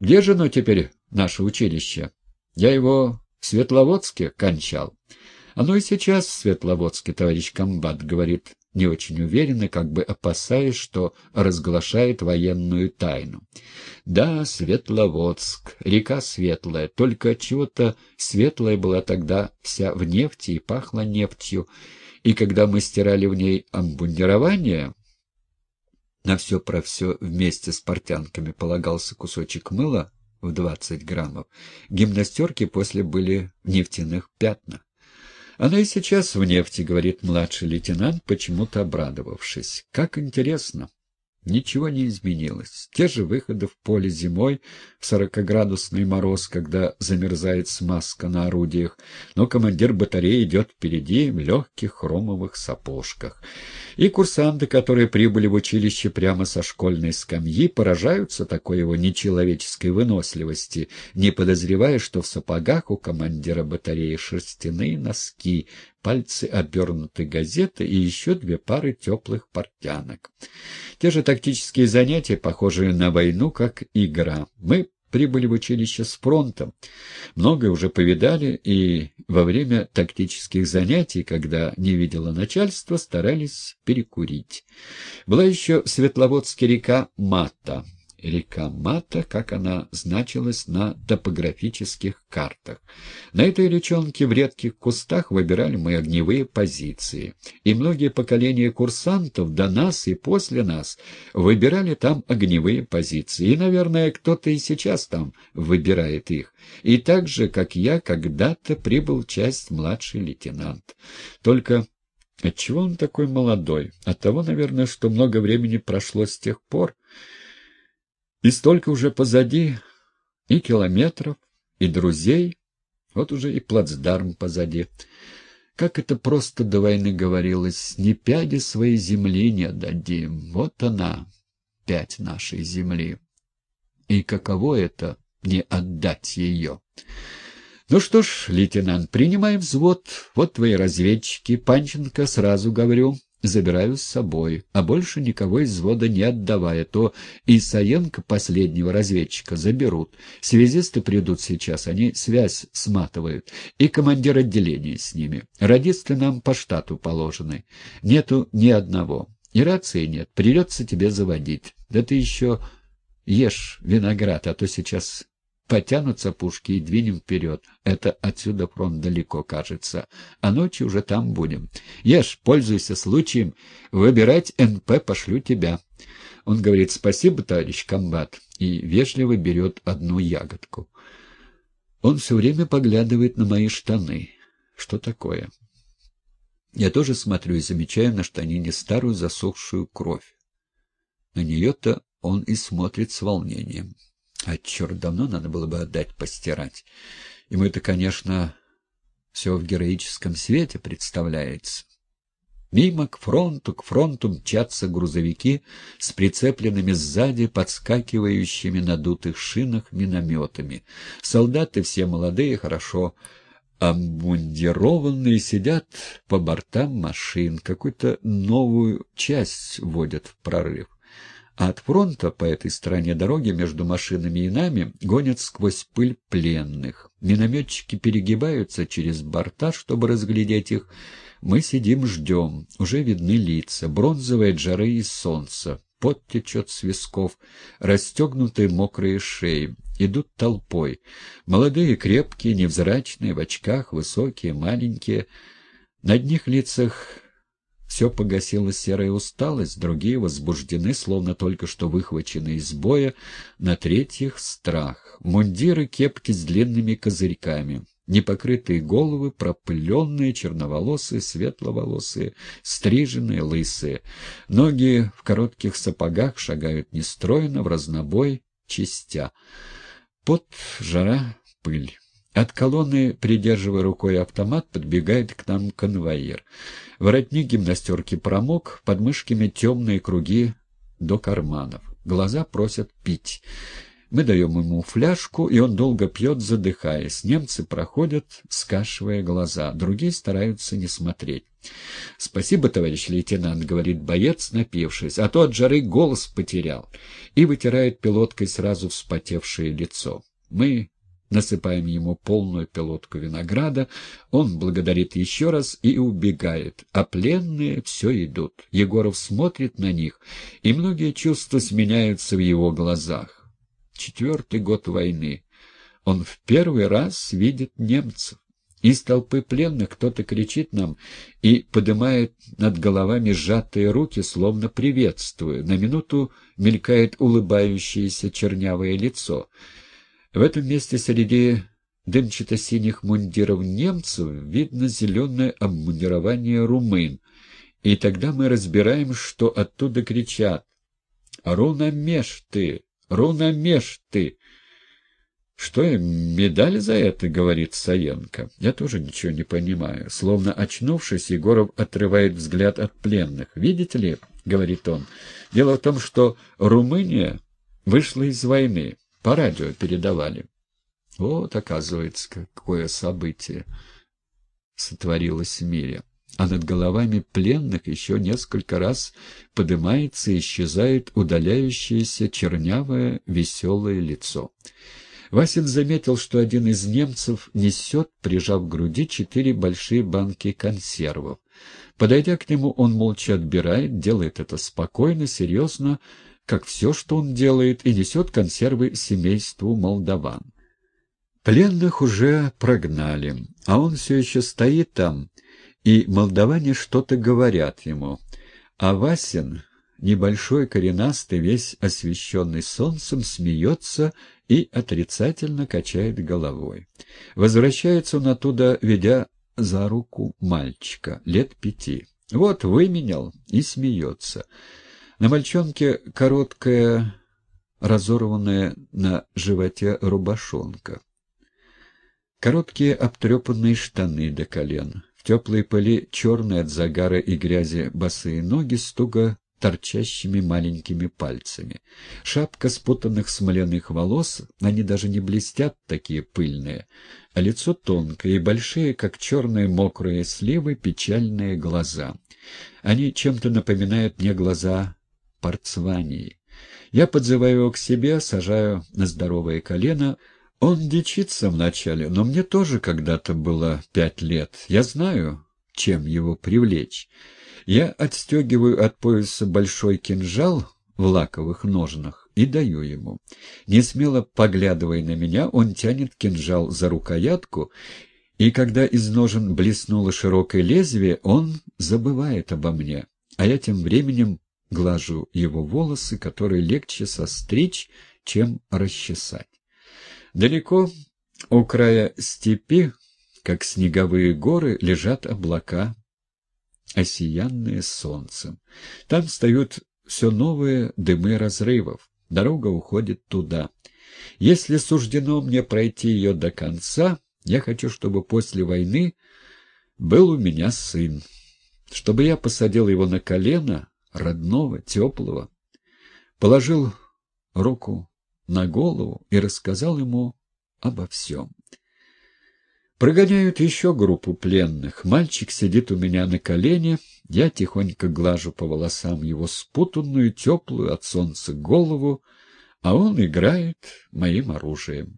Где же оно теперь, наше училище? Я его в Светловодске кончал. Оно и сейчас в Светловодске, товарищ комбат, говорит не очень уверенно, как бы опасаясь, что разглашает военную тайну. Да, Светловодск, река светлая, только чего-то светлая была тогда вся в нефти и пахла нефтью, и когда мы стирали в ней обмундирование, на все про все вместе с портянками полагался кусочек мыла в двадцать граммов, гимнастерки после были в нефтяных пятнах. Она и сейчас в нефти, говорит младший лейтенант, почему-то обрадовавшись. Как интересно. Ничего не изменилось. Те же выходы в поле зимой, в сорокоградусный мороз, когда замерзает смазка на орудиях, но командир батареи идет впереди в легких хромовых сапожках. И курсанты, которые прибыли в училище прямо со школьной скамьи, поражаются такой его нечеловеческой выносливости, не подозревая, что в сапогах у командира батареи шерстяные носки, пальцы обернуты газеты и еще две пары теплых портянок. Те же тактические занятия, похожие на войну, как игра. Мы прибыли в училище с фронтом. Многое уже повидали, и во время тактических занятий, когда не видела начальства, старались перекурить. Была еще в Светловодске река Мата река Мата, как она значилась на топографических картах. На этой речонке в редких кустах выбирали мы огневые позиции, и многие поколения курсантов до нас и после нас выбирали там огневые позиции, и, наверное, кто-то и сейчас там выбирает их. И так же, как я, когда-то прибыл часть младший лейтенант. Только Отчего он такой молодой? От того, наверное, что много времени прошло с тех пор, и столько уже позади, и километров, и друзей, вот уже и плацдарм позади. Как это просто до войны говорилось, ни пяди своей земли не отдадим. Вот она, пять нашей земли. И каково это — не отдать ее? Ну что ж, лейтенант, принимаем взвод. Вот твои разведчики. Панченко, сразу говорю, забираю с собой, а больше никого из взвода не отдавая, то и Саенко, последнего разведчика, заберут. Связисты придут сейчас, они связь сматывают, и командир отделения с ними. Радисты нам по штату положены. Нету ни одного. И рации нет, придется тебе заводить. Да ты еще ешь виноград, а то сейчас Потянутся пушки и двинем вперед. Это отсюда фронт далеко, кажется. А ночью уже там будем. Ешь, пользуйся случаем. Выбирать НП пошлю тебя. Он говорит «Спасибо, товарищ комбат», и вежливо берет одну ягодку. Он все время поглядывает на мои штаны. Что такое? Я тоже смотрю и замечаю на штанине старую засохшую кровь. На нее-то он и смотрит с волнением. А черт, давно надо было бы отдать постирать. Ему это, конечно, все в героическом свете представляется. Мимо к фронту, к фронту мчатся грузовики с прицепленными сзади, подскакивающими на дутых шинах минометами. Солдаты все молодые, хорошо обмундированные, сидят по бортам машин, какую-то новую часть вводят в прорыв а от фронта по этой стороне дороги между машинами и нами гонят сквозь пыль пленных. Минометчики перегибаются через борта, чтобы разглядеть их. Мы сидим, ждем. Уже видны лица, бронзовые жары и солнца. Пот течет с висков, расстегнутые мокрые шеи. Идут толпой. Молодые, крепкие, невзрачные, в очках, высокие, маленькие. На одних лицах все погасила серая усталость, другие возбуждены, словно только что выхвачены из боя, на третьих — страх. Мундиры, кепки с длинными козырьками. Непокрытые головы, пропыленные, черноволосые, светловолосые, стриженные, лысые. Ноги в коротких сапогах шагают нестройно, в разнобой, чистя. Под жара, пыль. От колонны, придерживая рукой автомат, подбегает к нам конвоир. Воротник гимнастерки промок, под мышками темные круги до карманов. Глаза просят пить. Мы даем ему фляжку, и он долго пьет, задыхаясь. Немцы проходят, скашивая глаза, другие стараются не смотреть. «Спасибо, товарищ лейтенант», — говорит боец, напившись, а то от жары голос потерял, и вытирает пилоткой сразу вспотевшее лицо. Мы насыпаем ему полную пилотку винограда, он благодарит еще раз и убегает, а пленные все идут. Егоров смотрит на них, и многие чувства сменяются в его глазах четвертый год войны. Он в первый раз видит немцев. Из толпы пленных кто-то кричит нам и поднимает над головами сжатые руки, словно приветствуя. На минуту мелькает улыбающееся чернявое лицо. В этом месте среди дымчато-синих мундиров немцев видно зеленое обмундирование румын. И тогда мы разбираем, что оттуда кричат «Руна меж ты!» Руномеш ты!» «Что им, медаль за это?» — говорит Саенко. Я тоже ничего не понимаю. Словно очнувшись, Егоров отрывает взгляд от пленных. «Видите ли?» — говорит он. «Дело в том, что Румыния вышла из войны. По радио передавали». Вот, оказывается, какое событие сотворилось в мире а над головами пленных еще несколько раз поднимается и исчезает удаляющееся чернявое веселое лицо. Васин заметил, что один из немцев несет, прижав к груди, четыре большие банки консервов. Подойдя к нему, он молча отбирает, делает это спокойно, серьезно, как все, что он делает, и несет консервы семейству молдаван. Пленных уже прогнали, а он все еще стоит там, и молдаване что-то говорят ему. А Васин, небольшой коренастый, весь освещенный солнцем, смеется и отрицательно качает головой. Возвращается он оттуда, ведя за руку мальчика, лет пяти. Вот выменял и смеется. На мальчонке короткая, разорванная на животе рубашонка. Короткие обтрепанные штаны до колен. В теплой пыли черные от загара и грязи босые ноги с туго торчащими маленькими пальцами. Шапка спутанных смоляных волос, они даже не блестят, такие пыльные, а лицо тонкое и большие, как черные мокрые сливы, печальные глаза. Они чем-то напоминают мне глаза Парцвании. Я подзываю его к себе, сажаю на здоровое колено — он дичится вначале, но мне тоже когда-то было пять лет. Я знаю, чем его привлечь. Я отстегиваю от пояса большой кинжал в лаковых ножнах и даю ему. Не смело поглядывая на меня, он тянет кинжал за рукоятку, и когда из ножен блеснуло широкое лезвие, он забывает обо мне, а я тем временем глажу его волосы, которые легче состричь, чем расчесать. Далеко у края степи, как снеговые горы, лежат облака, осиянные солнцем. Там встают все новые дымы разрывов. Дорога уходит туда. Если суждено мне пройти ее до конца, я хочу, чтобы после войны был у меня сын, чтобы я посадил его на колено, родного, теплого, положил руку на голову и рассказал ему обо всем. Прогоняют еще группу пленных. Мальчик сидит у меня на колене, я тихонько глажу по волосам его спутанную, теплую от солнца голову, а он играет моим оружием.